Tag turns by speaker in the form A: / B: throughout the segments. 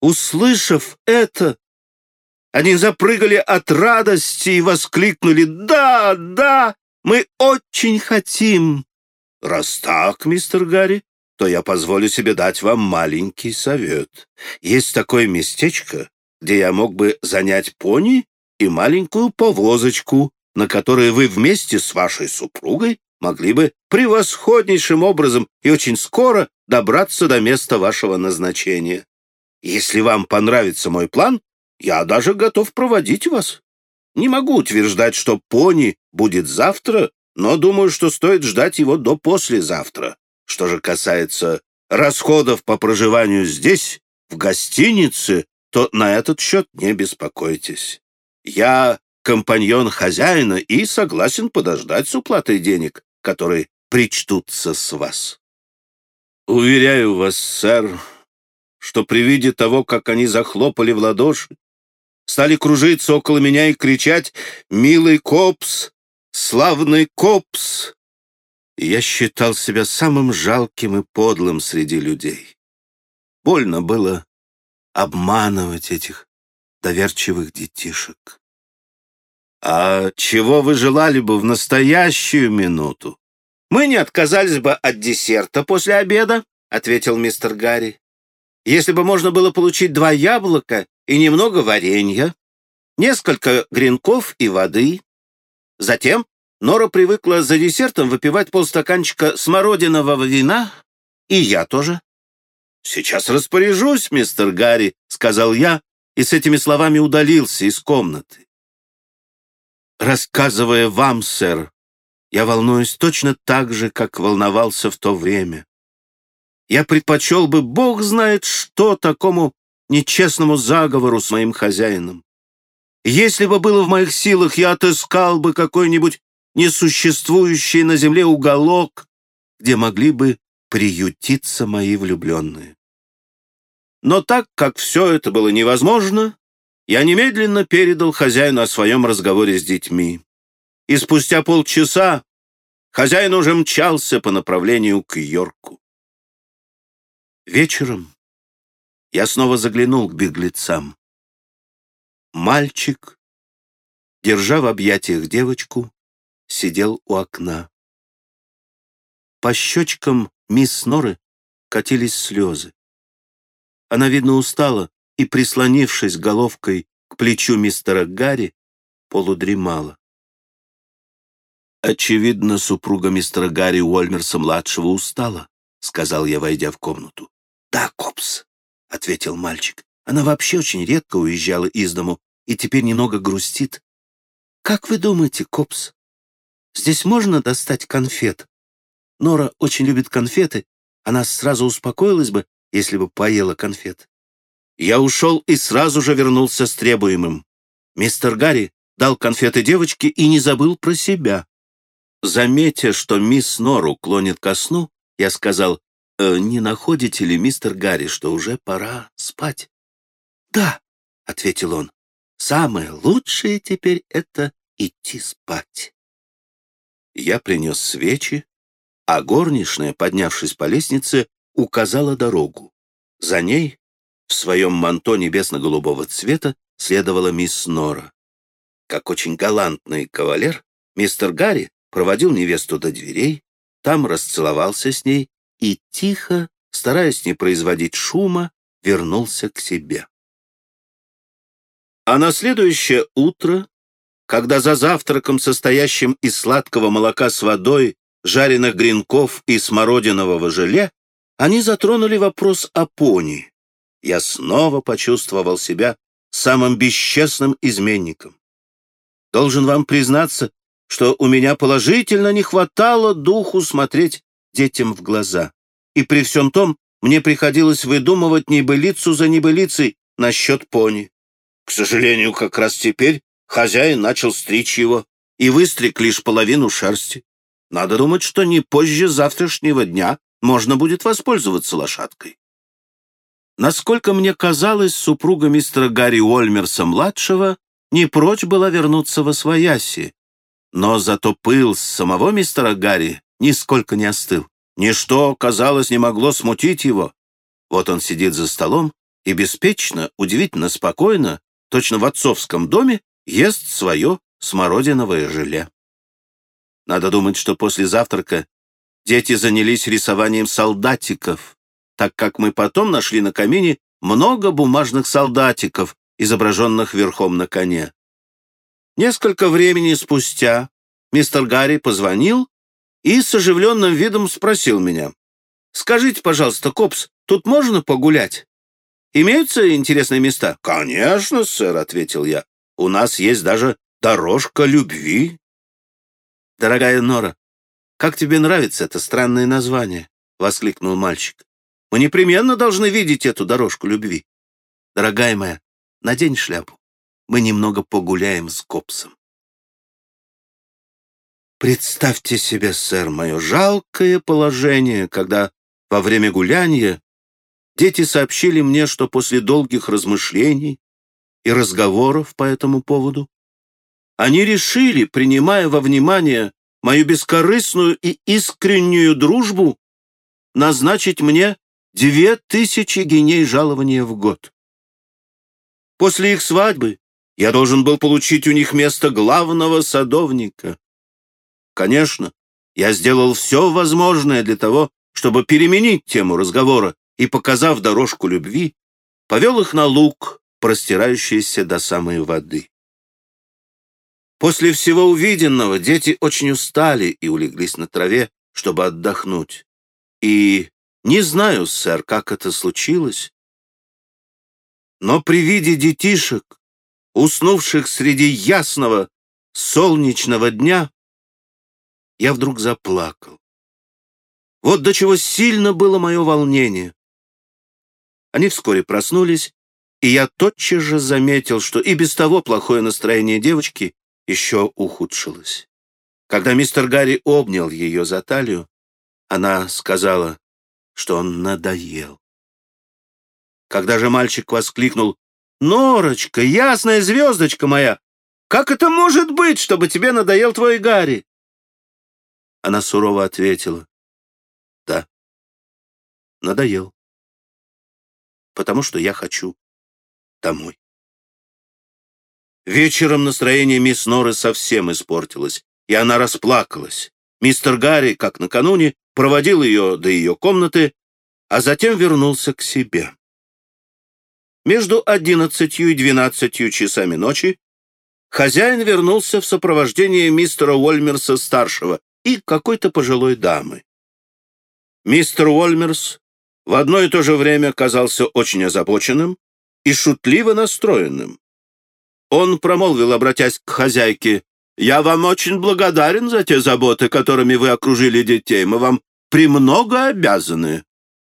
A: Услышав это, они запрыгали от радости и воскликнули «Да, да, мы очень хотим!» «Раз так, мистер Гарри, то я позволю себе дать вам маленький совет. Есть такое местечко, где я мог бы занять пони и маленькую повозочку, на которой вы вместе с вашей супругой могли бы превосходнейшим образом и очень скоро добраться до места вашего назначения. Если вам понравится мой план, я даже готов проводить вас. Не могу утверждать, что пони будет завтра, но думаю, что стоит ждать его до послезавтра. Что же касается расходов по проживанию здесь, в гостинице, то на этот счет не беспокойтесь. Я компаньон хозяина и согласен подождать с уплатой денег, которые причтутся с вас. Уверяю вас, сэр, что при виде того, как они захлопали в ладоши, стали кружиться около меня и кричать «Милый Копс! Славный Копс!» и я считал себя самым жалким и подлым среди людей. Больно было обманывать этих доверчивых детишек. «А чего вы желали бы в настоящую минуту?» «Мы не отказались бы от десерта после обеда», — ответил мистер Гарри. «Если бы можно было получить два яблока и немного варенья, несколько гренков и воды. Затем Нора привыкла за десертом выпивать полстаканчика смородинового вина, и я тоже. «Сейчас распоряжусь, мистер Гарри», — сказал я, и с этими словами удалился из комнаты. Рассказывая вам, сэр, я волнуюсь точно так же, как волновался в то время. Я предпочел бы, бог знает что, такому нечестному заговору с моим хозяином. Если бы было в моих силах, я отыскал бы какой-нибудь несуществующий на земле уголок, где могли бы приютиться мои влюбленные. Но так как все это было невозможно, я немедленно передал хозяину о своем разговоре с детьми. И спустя полчаса хозяин уже мчался по направлению к Йорку. Вечером я снова заглянул к беглецам. Мальчик, держа в объятиях девочку, сидел у окна. По щечкам мисс Норы катились слезы. Она, видно, устала и, прислонившись головкой к плечу мистера Гарри, полудремала. «Очевидно, супруга мистера Гарри Уольмерса-младшего устала», — сказал я, войдя в комнату. «Да, Копс», — ответил мальчик. «Она вообще очень редко уезжала из дому и теперь немного грустит. Как вы думаете, Копс, здесь можно достать конфет? Нора очень любит конфеты. Она сразу успокоилась бы, если бы поела конфет. Я ушел и сразу же вернулся с требуемым. Мистер Гарри дал конфеты девочке и не забыл про себя. Заметя, что мисс Нору клонит ко сну, я сказал, «Э, «Не находите ли, мистер Гарри, что уже пора спать?» «Да», — ответил он, «самое лучшее теперь — это идти спать». Я принес свечи, а горничная, поднявшись по лестнице, указала дорогу. За ней, в своем манто небесно-голубого цвета, следовала мисс Нора. Как очень галантный кавалер, мистер Гарри проводил невесту до дверей, там расцеловался с ней и тихо, стараясь не производить шума, вернулся к себе. А на следующее утро, когда за завтраком, состоящим из сладкого молока с водой, жареных гренков и смородинового желе, они затронули вопрос о пони. Я снова почувствовал себя самым бесчестным изменником. Должен вам признаться, что у меня положительно не хватало духу смотреть детям в глаза. И при всем том мне приходилось выдумывать небылицу за небылицей насчет пони. К сожалению, как раз теперь хозяин начал стричь его и выстриг лишь половину шерсти. Надо думать, что не позже завтрашнего дня можно будет воспользоваться лошадкой. Насколько мне казалось, супруга мистера Гарри Уольмерса-младшего не прочь была вернуться во свояси, но зато пыл самого мистера Гарри нисколько не остыл. Ничто, казалось, не могло смутить его. Вот он сидит за столом и беспечно, удивительно спокойно, точно в отцовском доме, ест свое смородиновое желе. Надо думать, что после завтрака дети занялись рисованием солдатиков, так как мы потом нашли на камине много бумажных солдатиков, изображенных верхом на коне. Несколько времени спустя мистер Гарри позвонил и с оживленным видом спросил меня. «Скажите, пожалуйста, Копс, тут можно погулять? Имеются интересные места?» «Конечно, сэр», — ответил я. «У нас есть даже дорожка любви». «Дорогая Нора, как тебе нравится это странное название?» — воскликнул мальчик. «Мы непременно должны видеть эту дорожку любви. Дорогая моя, надень шляпу. Мы немного погуляем с Копсом». Представьте себе, сэр, мое жалкое положение, когда во время гуляния дети сообщили мне, что после долгих размышлений и разговоров по этому поводу они решили, принимая во внимание мою бескорыстную и искреннюю дружбу, назначить мне две тысячи геней жалования в год. После их свадьбы я должен был получить у них место главного садовника. Конечно, я сделал все возможное для того, чтобы переменить тему разговора и, показав дорожку любви, повел их на луг, простирающийся до самой воды. После всего увиденного дети очень устали и улеглись на траве, чтобы отдохнуть. И не знаю, сэр, как это случилось, но при виде детишек, уснувших среди ясного солнечного дня, я вдруг заплакал. Вот до чего сильно было мое волнение. Они вскоре проснулись, и я тотчас же заметил, что и без того плохое настроение девочки еще ухудшилось. Когда мистер Гарри обнял ее за талию, она сказала, что он надоел. Когда же мальчик воскликнул «Норочка, ясная звездочка моя, как это может быть, чтобы тебе надоел твой Гарри?» Она сурово ответила «Да, надоел, потому что я хочу домой». Вечером настроение мисс Норы совсем испортилось, и она расплакалась. Мистер Гарри, как накануне, проводил ее до ее комнаты, а затем вернулся к себе. Между одиннадцатью и двенадцатью часами ночи хозяин вернулся в сопровождении мистера Уольмерса-старшего и какой-то пожилой дамы. Мистер Уольмерс в одно и то же время казался очень озабоченным и шутливо настроенным. Он промолвил, обратясь к хозяйке, «Я вам очень благодарен за те заботы, которыми вы окружили детей. Мы вам премного обязаны».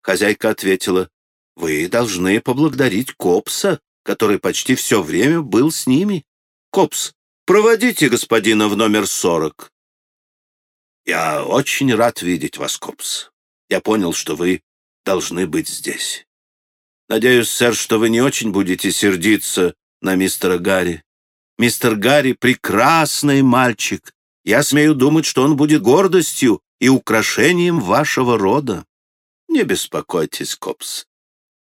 A: Хозяйка ответила, «Вы должны поблагодарить Копса, который почти все время был с ними. Копс, проводите господина в номер сорок». «Я очень рад видеть вас, Копс. Я понял, что вы должны быть здесь. Надеюсь, сэр, что вы не очень будете сердиться на мистера Гарри. Мистер Гарри — прекрасный мальчик. Я смею думать, что он будет гордостью и украшением вашего рода. Не беспокойтесь, Копс.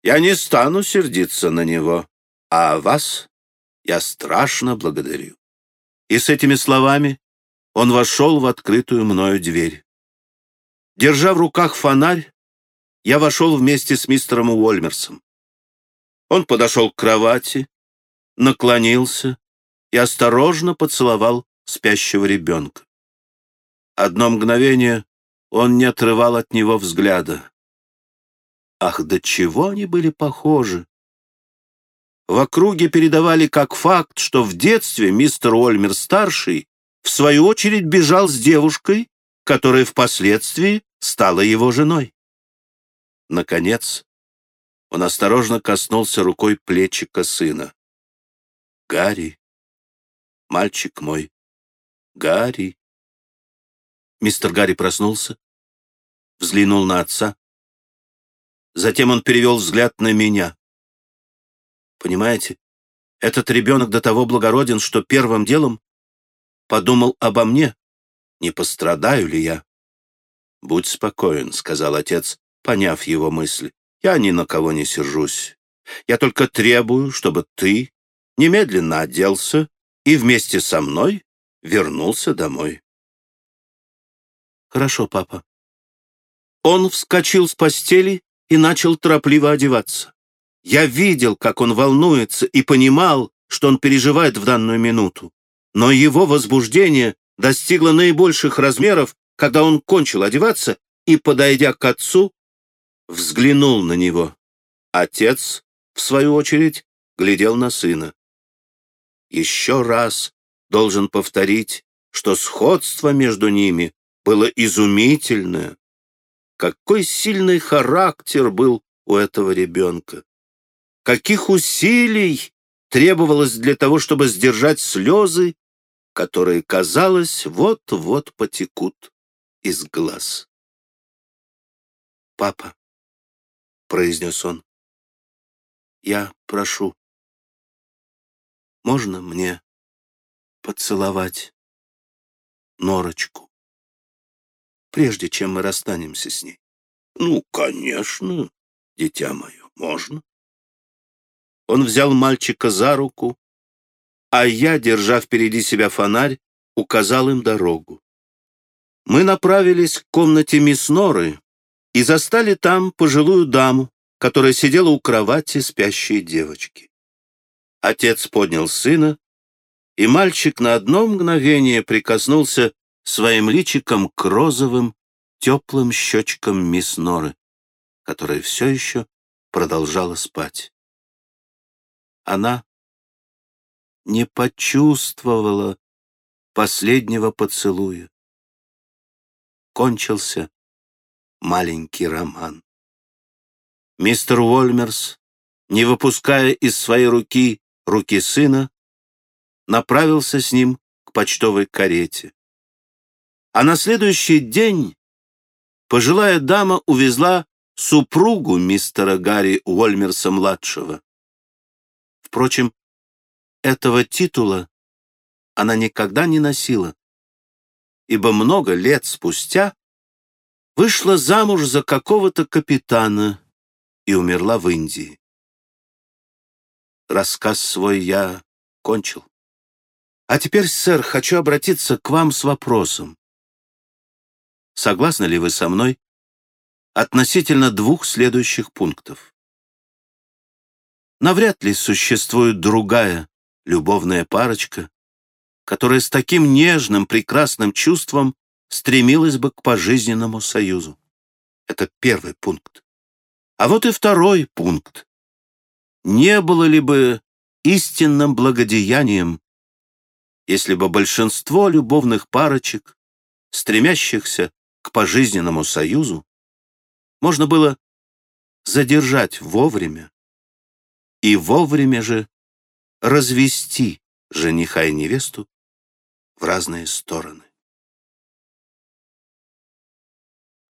A: Я не стану сердиться на него, а вас я страшно благодарю. И с этими словами он вошел в открытую мною дверь. Держа в руках фонарь, я вошел вместе с мистером Уольмерсом. Он подошел к кровати, наклонился и осторожно поцеловал спящего ребенка. Одно мгновение он не отрывал от него взгляда. Ах, до чего они были похожи! В округе передавали как факт, что в детстве мистер Ольмер-старший в свою очередь бежал с девушкой, которая впоследствии стала его женой. Наконец, он осторожно коснулся рукой плечика сына. Гарри, мальчик мой, Гарри. Мистер Гарри проснулся, взглянул на отца. Затем он перевел взгляд на меня. Понимаете, этот ребенок до того благороден, что первым делом подумал обо мне, не пострадаю ли я. «Будь спокоен», — сказал отец, поняв его мысли. «Я ни на кого не сержусь. Я только требую, чтобы ты немедленно оделся и вместе со мной вернулся домой.
B: Хорошо, папа.
A: Он вскочил с постели и начал торопливо одеваться. Я видел, как он волнуется, и понимал, что он переживает в данную минуту. Но его возбуждение достигло наибольших размеров, когда он кончил одеваться и, подойдя к отцу, взглянул на него. Отец, в свою очередь, глядел на сына. Еще раз должен повторить, что сходство между ними было изумительное. Какой сильный характер был у этого ребенка. Каких усилий требовалось для того, чтобы сдержать слезы, которые, казалось, вот-вот потекут из глаз.
B: «Папа», — произнес он, — «я прошу, можно мне поцеловать Норочку, прежде чем мы расстанемся с ней?»
A: «Ну, конечно, дитя мое, можно». Он взял мальчика за руку, а я, держа впереди себя фонарь, указал им дорогу. Мы направились к комнате мисс Норы и застали там пожилую даму, которая сидела у кровати спящей девочки. Отец поднял сына, и мальчик на одно мгновение прикоснулся своим личиком к розовым, теплым щечкам мисс Норы, которая все еще продолжала спать. Она не почувствовала последнего поцелуя. Кончился маленький роман. Мистер Уольмерс, не выпуская из своей руки руки сына, направился с ним к почтовой карете. А на следующий день пожилая дама увезла супругу мистера Гарри Уольмерса-младшего. Впрочем, этого титула она никогда не носила, ибо много лет спустя вышла замуж за какого-то капитана и умерла в Индии. Рассказ свой я кончил. А теперь, сэр, хочу обратиться к вам с вопросом. Согласны ли вы со мной относительно двух следующих пунктов? Навряд ли существует другая любовная парочка, которая с таким нежным, прекрасным чувством стремилась бы к пожизненному союзу. Это первый пункт. А вот и второй пункт. Не было ли бы истинным благодеянием, если бы большинство любовных парочек, стремящихся к пожизненному союзу, можно было задержать вовремя и вовремя же развести жениха и невесту в разные стороны.